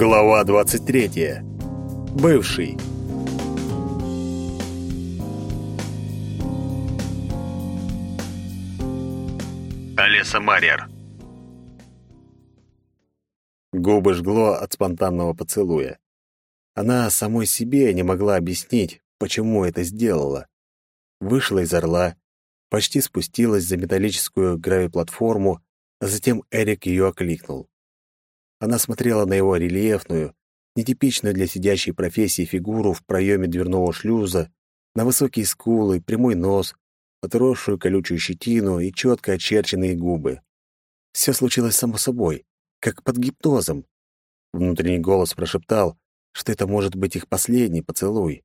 Глава 23. Бывший. Олеса Марьер. Губы жгло от спонтанного поцелуя. Она самой себе не могла объяснить, почему это сделала. Вышла из орла, почти спустилась за металлическую гравиплатформу, а затем Эрик ее окликнул. Она смотрела на его рельефную, нетипичную для сидящей профессии фигуру в проеме дверного шлюза, на высокие скулы, прямой нос, отросшую колючую щетину и четко очерченные губы. Все случилось само собой, как под гипнозом. Внутренний голос прошептал, что это может быть их последний поцелуй.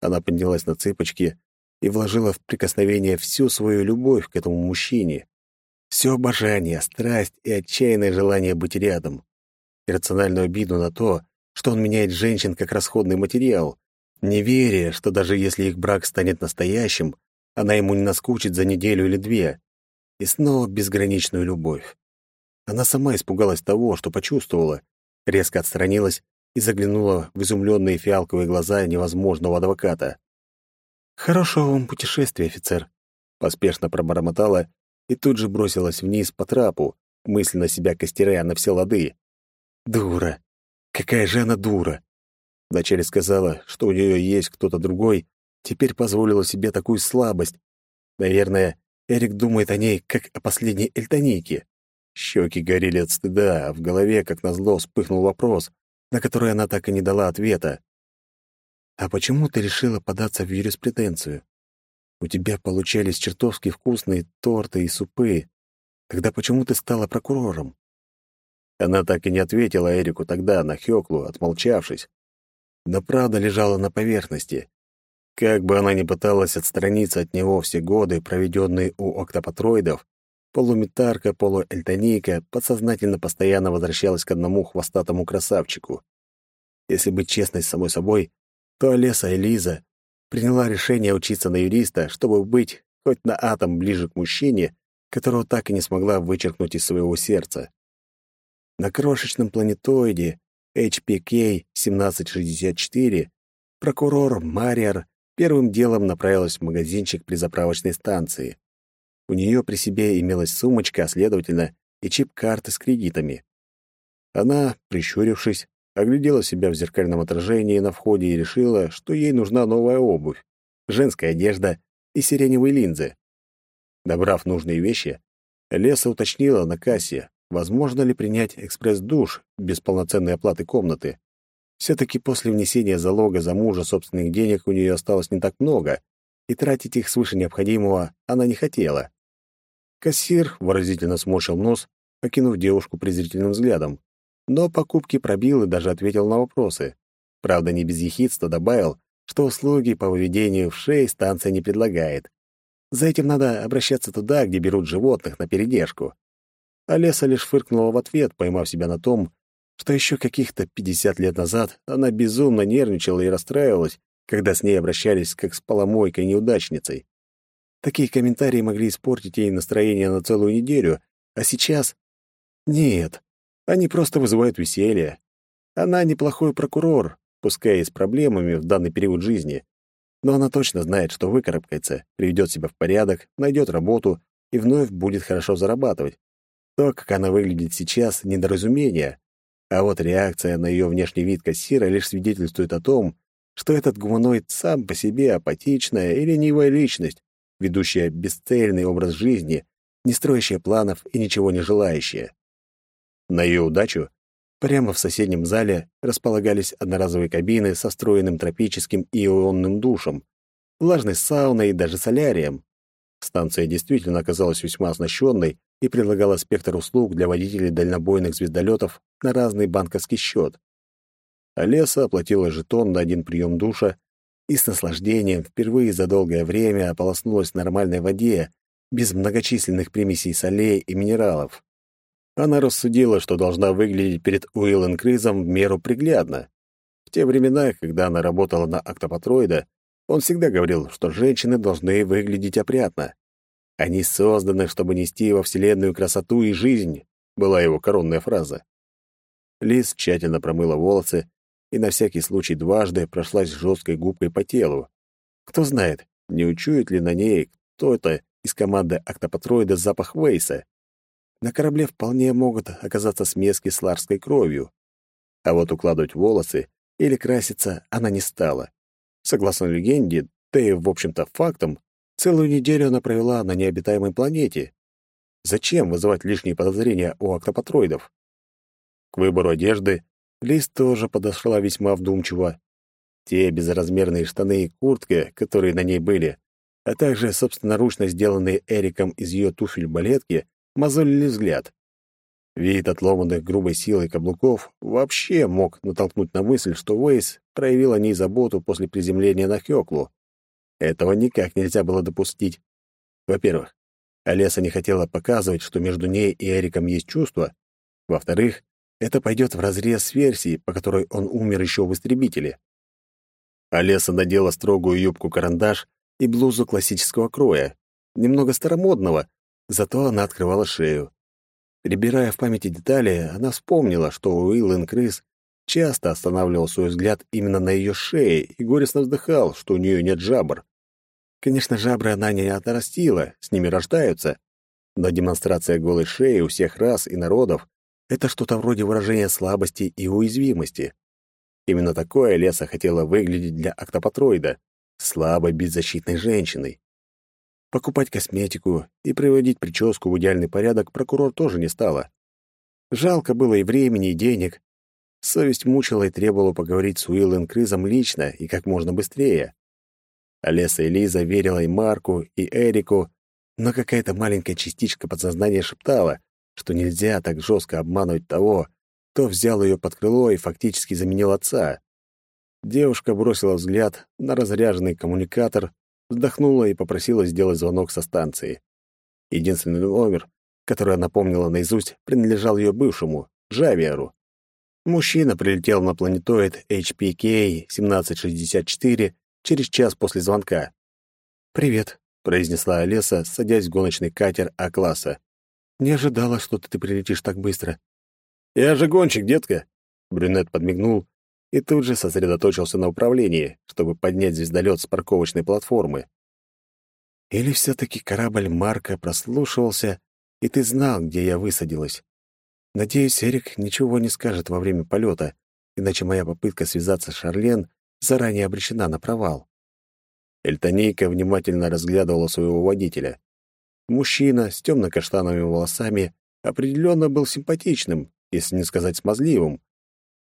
Она поднялась на цыпочки и вложила в прикосновение всю свою любовь к этому мужчине. Все обожание, страсть и отчаянное желание быть рядом иррациональную обиду на то, что он меняет женщин как расходный материал, не веря, что даже если их брак станет настоящим, она ему не наскучит за неделю или две. И снова безграничную любовь. Она сама испугалась того, что почувствовала, резко отстранилась и заглянула в изумленные фиалковые глаза невозможного адвоката. «Хорошего вам путешествия, офицер», — поспешно пробормотала и тут же бросилась вниз по трапу, мысленно себя костеря на все лады. Дура. Какая же она дура. Вначале сказала, что у нее есть кто-то другой, теперь позволила себе такую слабость. Наверное, Эрик думает о ней, как о последней эльтонике. Щеки горели от стыда, а в голове, как назло, вспыхнул вопрос, на который она так и не дала ответа. «А почему ты решила податься в юриспруденцию? У тебя получались чертовски вкусные торты и супы. Тогда почему ты стала прокурором?» Она так и не ответила Эрику тогда на Хёклу, отмолчавшись. Но правда лежала на поверхности. Как бы она ни пыталась отстраниться от него все годы, проведенные у октопатроидов, полуметарка, полуэльтонийка подсознательно постоянно возвращалась к одному хвостатому красавчику. Если быть честной с самой собой, то Олеса Элиза приняла решение учиться на юриста, чтобы быть хоть на атом ближе к мужчине, которого так и не смогла вычеркнуть из своего сердца. На крошечном планетоиде HPK-1764 прокурор Мариар первым делом направилась в магазинчик при заправочной станции. У нее при себе имелась сумочка, а следовательно, и чип-карты с кредитами. Она, прищурившись, оглядела себя в зеркальном отражении на входе и решила, что ей нужна новая обувь, женская одежда и сиреневые линзы. Добрав нужные вещи, Леса уточнила на кассе, Возможно ли принять экспресс-душ без полноценной оплаты комнаты? Все-таки после внесения залога за мужа собственных денег у нее осталось не так много, и тратить их свыше необходимого она не хотела. Кассир выразительно сморщил нос, окинув девушку презрительным взглядом, но покупки пробил и даже ответил на вопросы. Правда, не без ехидства добавил, что услуги по выведению в шеи станция не предлагает. За этим надо обращаться туда, где берут животных на передержку. Олеса лишь фыркнула в ответ, поймав себя на том, что еще каких-то пятьдесят лет назад она безумно нервничала и расстраивалась, когда с ней обращались как с поломойкой-неудачницей. Такие комментарии могли испортить ей настроение на целую неделю, а сейчас... Нет, они просто вызывают веселье. Она неплохой прокурор, пускай и с проблемами в данный период жизни, но она точно знает, что выкарабкается, приведет себя в порядок, найдет работу и вновь будет хорошо зарабатывать. То, как она выглядит сейчас, — недоразумение. А вот реакция на ее внешний вид кассира лишь свидетельствует о том, что этот гуманоид сам по себе апатичная и ленивая личность, ведущая бесцельный образ жизни, не строящая планов и ничего не желающая. На ее удачу прямо в соседнем зале располагались одноразовые кабины со встроенным тропическим и ионным душем, влажной сауной и даже солярием. Станция действительно оказалась весьма оснащенной и предлагала спектр услуг для водителей дальнобойных звездолетов на разный банковский счет. Олеса оплатила жетон на один прием душа и с наслаждением впервые за долгое время ополоснулась в нормальной воде, без многочисленных примесей солей и минералов. Она рассудила, что должна выглядеть перед Уиллен Кризом в меру приглядно. В те времена, когда она работала на Октопатроида, он всегда говорил, что женщины должны выглядеть опрятно. Они созданы, чтобы нести во Вселенную красоту и жизнь, была его коронная фраза. Лиз тщательно промыла волосы и на всякий случай дважды прошлась жесткой губкой по телу. Кто знает, не учует ли на ней кто-то из команды октопатроида запах Вейса. На корабле вполне могут оказаться смески с ларской кровью. А вот укладывать волосы или краситься она не стала. Согласно легенде, да и, в общем-то, фактам, целую неделю она провела на необитаемой планете. Зачем вызывать лишние подозрения у октопатроидов? К выбору одежды Лиз тоже подошла весьма вдумчиво. Те безразмерные штаны и куртка, которые на ней были, а также собственноручно сделанные Эриком из ее туфель балетки, мозолили взгляд. Вид отломанных грубой силой каблуков вообще мог натолкнуть на мысль, что Уэйс проявил о ней заботу после приземления на Хёклу. Этого никак нельзя было допустить. Во-первых, Олеса не хотела показывать, что между ней и Эриком есть чувства. Во-вторых, это пойдет вразрез с версией, по которой он умер еще в истребителе. Олеса надела строгую юбку-карандаш и блузу классического кроя, немного старомодного, зато она открывала шею. Перебирая в памяти детали, она вспомнила, что Уиллен Крыс часто останавливал свой взгляд именно на ее шее и горестно вздыхал, что у нее нет жабр. Конечно, жабры она не отрастила, с ними рождаются, но демонстрация голой шеи у всех рас и народов — это что-то вроде выражения слабости и уязвимости. Именно такое Леса хотела выглядеть для октопатроида — слабой, беззащитной женщиной. Покупать косметику и приводить прическу в идеальный порядок прокурор тоже не стала. Жалко было и времени, и денег. Совесть мучила и требовала поговорить с Уиллен Кризом лично и как можно быстрее. Олеса и Лиза верила и Марку, и Эрику, но какая-то маленькая частичка подсознания шептала, что нельзя так жестко обманывать того, кто взял ее под крыло и фактически заменил отца. Девушка бросила взгляд на разряженный коммуникатор, вздохнула и попросила сделать звонок со станции. Единственный номер, который она помнила наизусть, принадлежал ее бывшему, Джавиару. Мужчина прилетел на планетоид HPK-1764 через час после звонка. «Привет», — произнесла Олеса, садясь в гоночный катер А-класса. «Не ожидала, что ты прилетишь так быстро». «Я же гонщик, детка!» Брюнет подмигнул и тут же сосредоточился на управлении, чтобы поднять звездолет с парковочной платформы. Или все-таки корабль Марка прослушивался, и ты знал, где я высадилась? Надеюсь, Эрик ничего не скажет во время полета, иначе моя попытка связаться с Шарлен заранее обречена на провал. Эльтонейка внимательно разглядывала своего водителя. Мужчина с темно-каштановыми волосами определенно был симпатичным, если не сказать смазливым,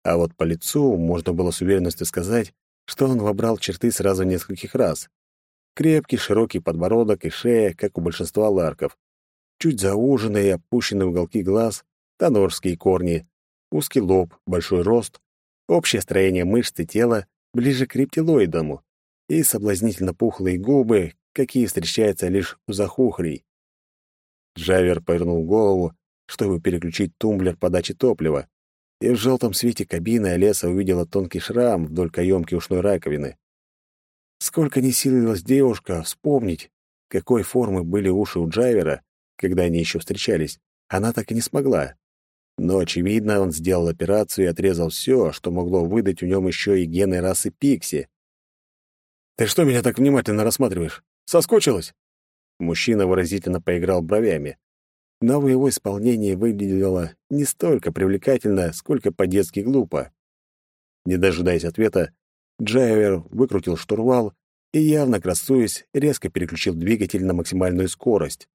а вот по лицу можно было с уверенностью сказать, что он вобрал черты сразу нескольких раз. Крепкий, широкий подбородок и шея, как у большинства ларков. Чуть зауженные и опущенные уголки глаз, тонорские корни, узкий лоб, большой рост, общее строение мышц и тела ближе к рептилоидному и соблазнительно пухлые губы, какие встречаются лишь у захухрей. Джавер повернул голову, чтобы переключить тумблер подачи топлива, и в желтом свете кабины Олеса увидела тонкий шрам вдоль каемки ушной раковины. Сколько ни силилась девушка вспомнить, какой формы были уши у Джайвера, когда они еще встречались, она так и не смогла. Но, очевидно, он сделал операцию и отрезал все, что могло выдать в нем еще и гены расы Пикси. «Ты что меня так внимательно рассматриваешь? Соскучилась?» Мужчина выразительно поиграл бровями но в его исполнении выглядело не столько привлекательно, сколько по-детски глупо. Не дожидаясь ответа, Джайвер выкрутил штурвал и, явно красуясь, резко переключил двигатель на максимальную скорость.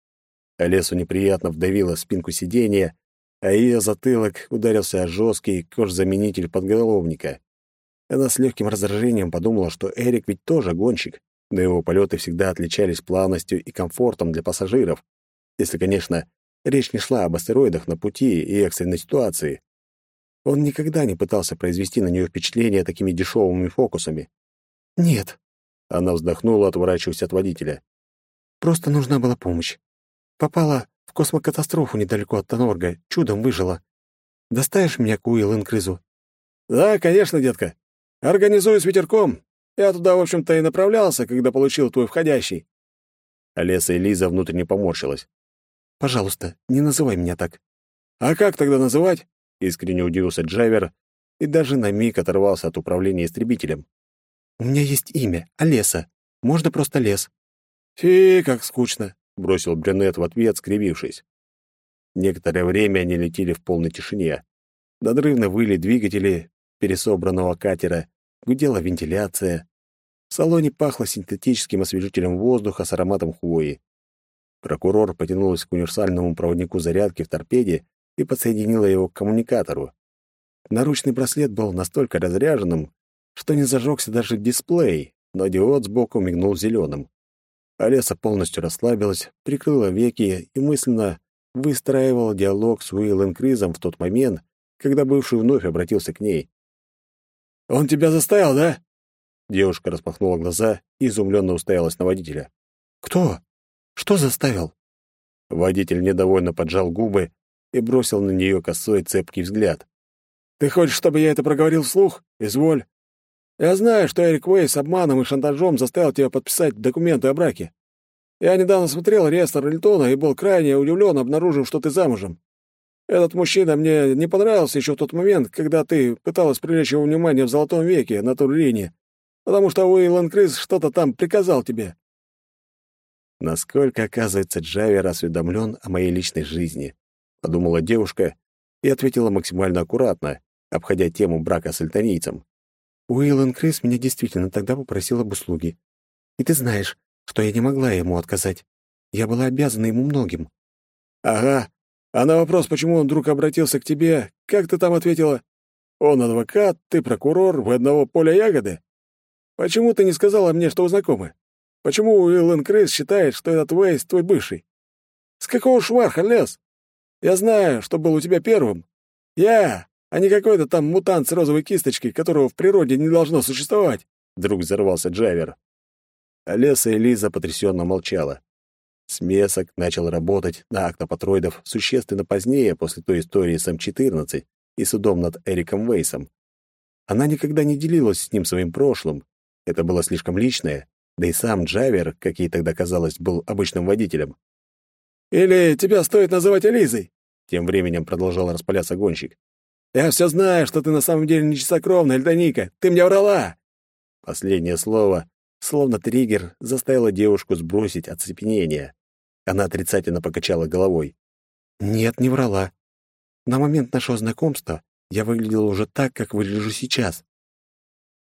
Олесу неприятно вдавило спинку сиденья, а ее затылок ударился о жесткий кожзаменитель подголовника. Она с легким раздражением подумала, что Эрик ведь тоже гонщик, но его полеты всегда отличались плавностью и комфортом для пассажиров, если, конечно, Речь не шла об астероидах на пути и экстренной ситуации. Он никогда не пытался произвести на нее впечатление такими дешевыми фокусами. «Нет», — она вздохнула, отворачиваясь от водителя. «Просто нужна была помощь. Попала в космокатастрофу недалеко от Тонорга, чудом выжила. Доставишь меня к Уилл Инкрызу?» «Да, конечно, детка. Организую с ветерком. Я туда, в общем-то, и направлялся, когда получил твой входящий». Олеса и Лиза внутренне поморщилась. Пожалуйста, не называй меня так». «А как тогда называть? — искренне удивился Джайвер и даже на миг оторвался от управления истребителем. «У меня есть имя — Олеса. Можно просто Лес». «Фи, как скучно», — бросил Брюнет в ответ, скривившись. Некоторое время они летели в полной тишине. Надрывно выли двигатели пересобранного катера, гудела вентиляция. В салоне пахло синтетическим освежителем воздуха с ароматом хвои. Прокурор потянулась к универсальному проводнику зарядки в торпеде и подсоединила его к коммуникатору. Наручный браслет был настолько разряженным, что не зажегся даже дисплей, но диод сбоку мигнул зеленым. Олеса полностью расслабилась, прикрыла веки и мысленно выстраивала диалог с Уиллом Кризом в тот момент, когда бывший вновь обратился к ней. «Он тебя заставил, да?» Девушка распахнула глаза и изумленно уставилась на водителя. «Кто? Что заставил?» Водитель недовольно поджал губы и бросил на нее косой цепкий взгляд. «Ты хочешь, чтобы я это проговорил вслух? Изволь. Я знаю, что Эрик Уэйс обманом и шантажом заставил тебя подписать документы о браке. Я недавно смотрел реестр Рильтона и был крайне удивлен, обнаружив, что ты замужем. Этот мужчина мне не понравился еще в тот момент, когда ты пыталась привлечь его внимание в Золотом веке на Турлине, потому что Уиллан Крис что-то там приказал тебе. Насколько, оказывается, Джавер осведомлен о моей личной жизни, подумала девушка и ответила максимально аккуратно, обходя тему брака с альтанийцем. Уиллан Крис меня действительно тогда попросил об услуге. И ты знаешь, что я не могла ему отказать. Я была обязана ему многим. Ага. А на вопрос, почему он вдруг обратился к тебе, как ты там ответила? Он адвокат, ты прокурор, вы одного поля ягоды? Почему ты не сказала мне, что вы знакомы? Почему Уиллен Крис считает, что этот Уэйс твой бывший? С какого шварха лез? Я знаю, что был у тебя первым. Я, а не какой-то там мутант с розовой кисточкой, которого в природе не должно существовать!» Вдруг взорвался Джавер. Олеса и Лиза потрясенно молчала. Смесок начал работать на актопатроидов существенно позднее, после той истории с М-14 и судом над Эриком Вейсом. Она никогда не делилась с ним своим прошлым. Это было слишком личное, да и сам Джавер, как ей тогда казалось, был обычным водителем. «Или тебя стоит называть Элизой?» Тем временем продолжал распаляться гонщик. Я все знаю, что ты на самом деле не чистокровная, Эльдоника. Ты мне врала!» Последнее слово, словно триггер, заставило девушку сбросить оцепенение. Она отрицательно покачала головой. «Нет, не врала. На момент нашего знакомства я выглядела уже так, как выгляжу сейчас».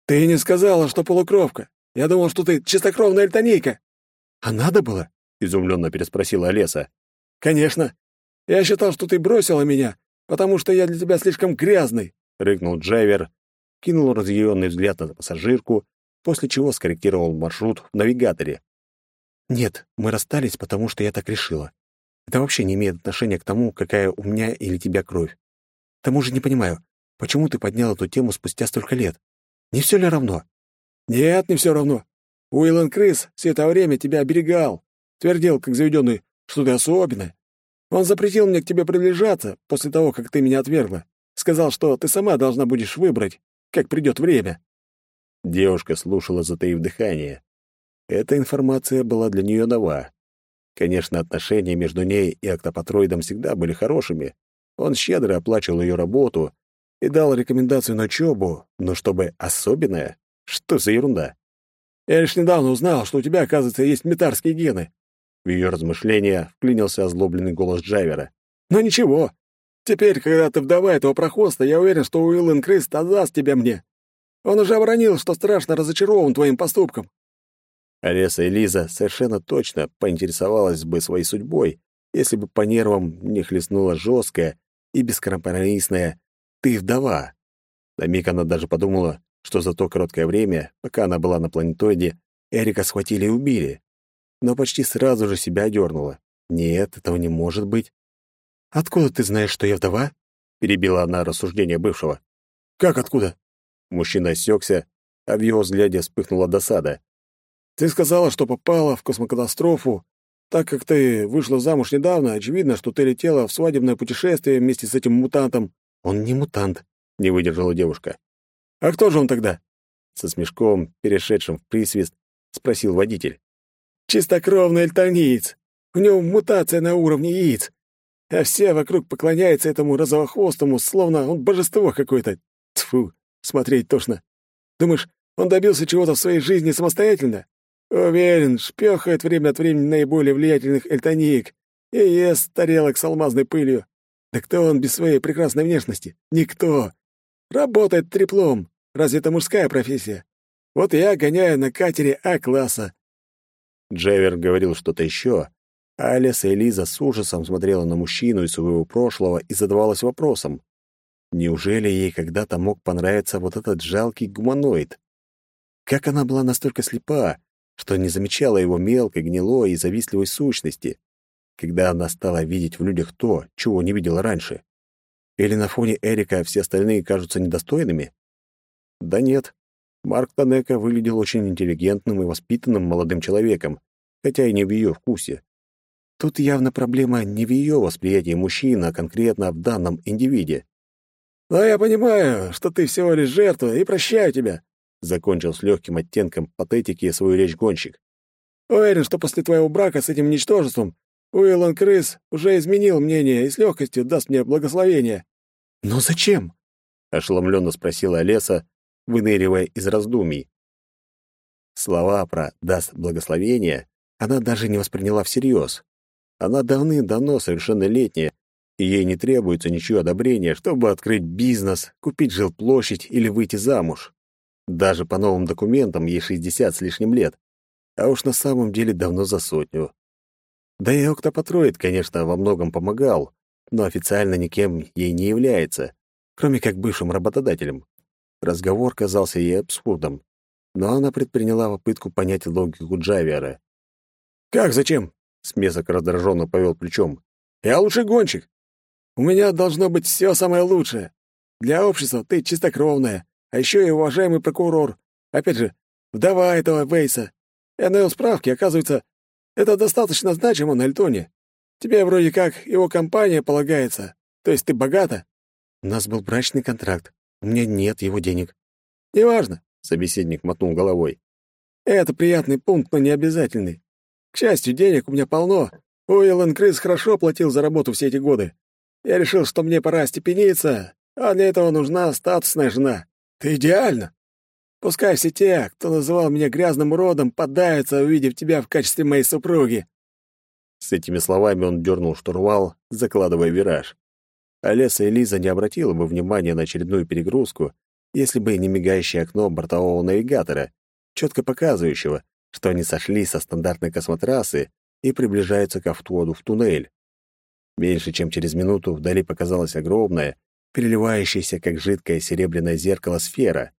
«Ты не сказала, что полукровка. Я думал, что ты чистокровная эльтонийка». «А надо было?» — изумленно переспросила Олеса. «Конечно. Я считал, что ты бросила меня, потому что я для тебя слишком грязный», — рыкнул Джайвер, кинул разъяренный взгляд на пассажирку, после чего скорректировал маршрут в навигаторе. «Нет, мы расстались, потому что я так решила. Это вообще не имеет отношения к тому, какая у меня или тебя кровь. К тому же не понимаю, почему ты поднял эту тему спустя столько лет? Не все ли равно?» «Нет, не все равно. Уиллан Крис все это время тебя оберегал, твердил, как заведенный, что ты особенная, он запретил мне к тебе приближаться после того, как ты меня отвергла. Сказал, что ты сама должна будешь выбрать, как придет время». Девушка слушала, затаив дыхание. Эта информация была для нее нова. Конечно, отношения между ней и октопатроидом всегда были хорошими. Он щедро оплачивал ее работу и дал рекомендацию на учебу, но чтобы особенное? Что за ерунда? Я лишь недавно узнал, что у тебя, оказывается, есть метарские гены. В ее размышления вклинился озлобленный голос Джайвера. «Но ничего. Теперь, когда ты вдова этого прохвоста, я уверен, что Уиллен Крист отдаст тебя мне. Он уже оборонил, что страшно разочарован твоим поступком». Олеса и Лиза совершенно точно поинтересовалась бы своей судьбой, если бы по нервам не хлестнула жесткая и бескомпромиссная «ты вдова». На миг она даже подумала, что за то короткое время, пока она была на планетоиде, Эрика схватили и убили но почти сразу же себя одернула. «Нет, этого не может быть». «Откуда ты знаешь, что я вдова?» — перебила она рассуждение бывшего. «Как откуда?» Мужчина осекся, а в его взгляде вспыхнула досада. «Ты сказала, что попала в космокатастрофу. Так как ты вышла замуж недавно, очевидно, что ты летела в свадебное путешествие вместе с этим мутантом». «Он не мутант», — не выдержала девушка. «А кто же он тогда?» Со смешком, перешедшим в присвист, спросил водитель. Чистокровный эльтониец. У него мутация на уровне яиц. а все вокруг поклоняются этому розовохвостому, словно он божество какое-то. Тьфу, смотреть тошно. Думаешь, он добился чего-то в своей жизни самостоятельно? Уверен, шпёхает время от времени наиболее влиятельных эльтониек и ест тарелок с алмазной пылью. Да кто он без своей прекрасной внешности? Никто. Работает треплом. Разве это мужская профессия? Вот я гоняю на катере А-класса. Джевер говорил что-то еще, а Алиса и Лиза с ужасом смотрела на мужчину из своего прошлого и задавалась вопросом. Неужели ей когда-то мог понравиться вот этот жалкий гуманоид? Как она была настолько слепа, что не замечала его мелкой, гнилой и завистливой сущности, когда она стала видеть в людях то, чего не видела раньше? Или на фоне Эрика все остальные кажутся недостойными? Да нет. Марк Танека выглядел очень интеллигентным и воспитанным молодым человеком, хотя и не в ее вкусе. Тут явно проблема не в ее восприятии мужчины, а конкретно в данном индивиде. «Но я понимаю, что ты всего лишь жертва, и прощаю тебя», — закончил с легким оттенком патетики свою речь гонщик. «Уверен, что после твоего брака с этим ничтожеством Уиллан Крыс уже изменил мнение и с легкостью даст мне благословение». «Но зачем?» — ошеломленно спросила Олеса, выныривая из раздумий. Слова про «даст благословение» она даже не восприняла всерьез. Она давным-давно совершеннолетняя, и ей не требуется ничего одобрения, чтобы открыть бизнес, купить жилплощадь или выйти замуж. Даже по новым документам ей 60 с лишним лет, а уж на самом деле давно за сотню. Да и Октопатроид, конечно, во многом помогал, но официально никем ей не является, кроме как бывшим работодателем. Разговор казался ей абсурдом, но она предприняла попытку понять логику Джавиара. «Как зачем? Смесок раздраженно повел плечом. «Я лучший гонщик. У меня должно быть все самое лучшее. Для общества ты чистокровная, а еще и уважаемый прокурор. Опять же, вдова этого Вейса. Я навел справки, оказывается, это достаточно значимо на Эльтоне. Тебе вроде как его компания полагается. То есть ты богата?» «У нас был брачный контракт. У меня нет его денег». «Неважно», — собеседник мотнул головой. «Это приятный пункт, но не обязательный. К счастью, денег у меня полно. Уиллен Крыс хорошо платил за работу все эти годы. Я решил, что мне пора степениться, а для этого нужна статусная жена. Ты идеально. Пускай все те, кто называл меня грязным уродом, поддаются, увидев тебя в качестве моей супруги». С этими словами он дернул штурвал, закладывая вираж. Олеса и Лиза не обратила бы внимания на очередную перегрузку, если бы не мигающее окно бортового навигатора, четко показывающего, что они сошли со стандартной космотрассы и приближаются к входу в туннель. Меньше чем через минуту вдали показалась огромная, переливающаяся, как жидкое серебряное зеркало, сфера.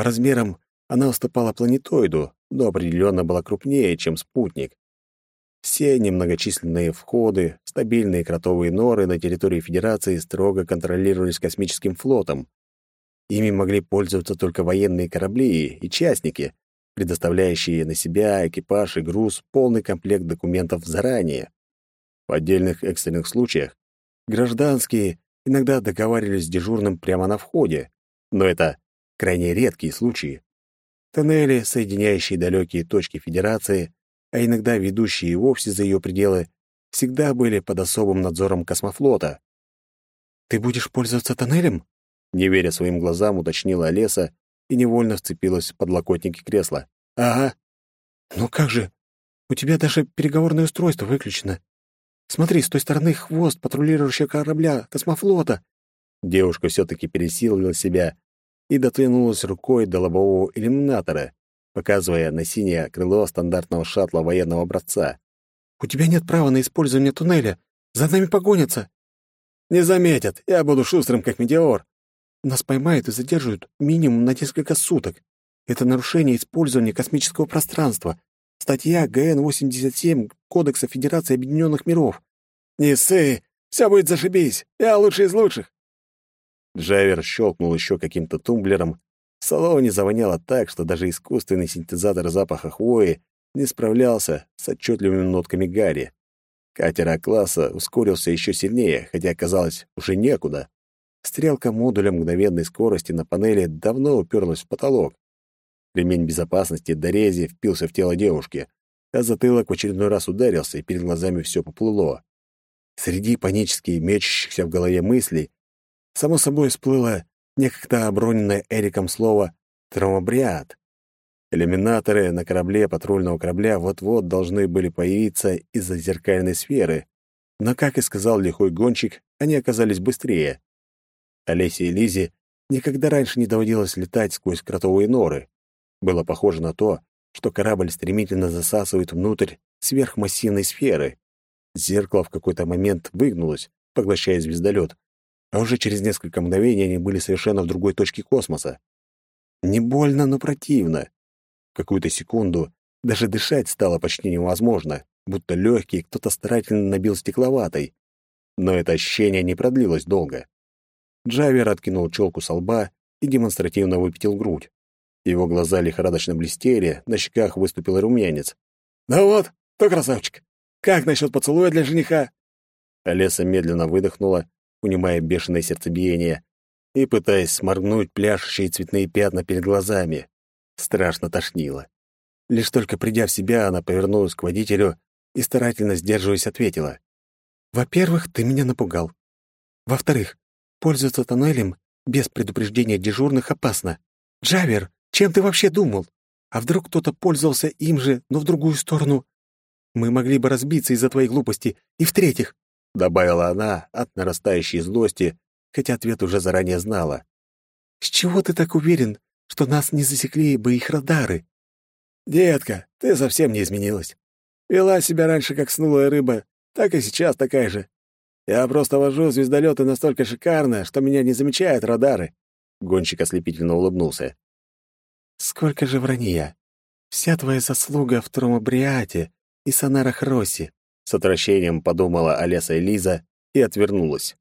По размерам она уступала планетоиду, но определенно была крупнее, чем спутник. Все немногочисленные входы, стабильные кротовые норы на территории Федерации строго контролировались космическим флотом. Ими могли пользоваться только военные корабли и частники, предоставляющие на себя, экипаж и груз полный комплект документов заранее. В отдельных экстренных случаях гражданские иногда договаривались с дежурным прямо на входе, но это крайне редкие случаи. Тоннели, соединяющие далекие точки Федерации, а иногда ведущие вовсе за ее пределы, всегда были под особым надзором космофлота. «Ты будешь пользоваться тоннелем?» Не веря своим глазам, уточнила Олеса и невольно вцепилась в подлокотники кресла. «Ага». «Ну как же? У тебя даже переговорное устройство выключено. Смотри, с той стороны хвост патрулирующего корабля космофлота». Девушка все-таки пересилила себя и дотянулась рукой до лобового иллюминатора, показывая на синее крыло стандартного шаттла военного образца. «У тебя нет права на использование туннеля. За нами погонятся». «Не заметят. Я буду шустрым, как метеор». Нас поймают и задержат минимум на несколько суток. Это нарушение использования космического пространства. Статья ГН-87 Кодекса Федерации Объединенных Миров. Не ссы, все будет зашибись. Я лучший из лучших. Джавер щелкнул еще каким-то тумблером. В салоне завоняло так, что даже искусственный синтезатор запаха хвои не справлялся с отчетливыми нотками гари. Катер А-класса ускорился еще сильнее, хотя, казалось, уже некуда. Стрелка модуля мгновенной скорости на панели давно уперлась в потолок. Ремень безопасности до рези впился в тело девушки, а затылок в очередной раз ударился, и перед глазами все поплыло. Среди панически мечущихся в голове мыслей само собой всплыло некогда оброненное Эриком слово «тромобриад». Иллюминаторы на корабле патрульного корабля вот-вот должны были появиться из-за зеркальной сферы, но, как и сказал лихой гонщик, они оказались быстрее. Олесе и Лизе никогда раньше не доводилось летать сквозь кротовые норы. Было похоже на то, что корабль стремительно засасывает внутрь сверхмассивной сферы. Зеркало в какой-то момент выгнулось, поглощая звездолет, а уже через несколько мгновений они были совершенно в другой точке космоса. Не больно, но противно. Какую-то секунду даже дышать стало почти невозможно, будто легкий кто-то старательно набил стекловатой. Но это ощущение не продлилось долго. Джавер откинул челку со лба и демонстративно выпятил грудь. Его глаза лихорадочно блестели, на щеках выступил румянец. «Ну вот, то красавчик. Как насчет поцелуя для жениха?» Олеса медленно выдохнула, унимая бешеное сердцебиение, и пытаясь сморгнуть пляшущие цветные пятна перед глазами. Страшно тошнило. Лишь только придя в себя, она повернулась к водителю и, старательно сдерживаясь, ответила. «Во-первых, ты меня напугал. Во-вторых, пользоваться тоннелем без предупреждения дежурных опасно. Джавер, чем ты вообще думал? А вдруг кто-то пользовался им же, но в другую сторону? Мы могли бы разбиться из-за твоей глупости. И в-третьих, — добавила она от нарастающей злости, хотя ответ уже заранее знала. «С чего ты так уверен, что нас не засекли бы их радары?» «Детка, ты совсем не изменилась. Вела себя раньше как снулая рыба, так и сейчас такая же. Я просто вожу звездолеты настолько шикарно, что меня не замечают радары». Гонщик ослепительно улыбнулся. «Сколько же вранья! Вся твоя заслуга в Тромобриате и Сонарах Росси!» С отвращением подумала Олеса Элиза и отвернулась.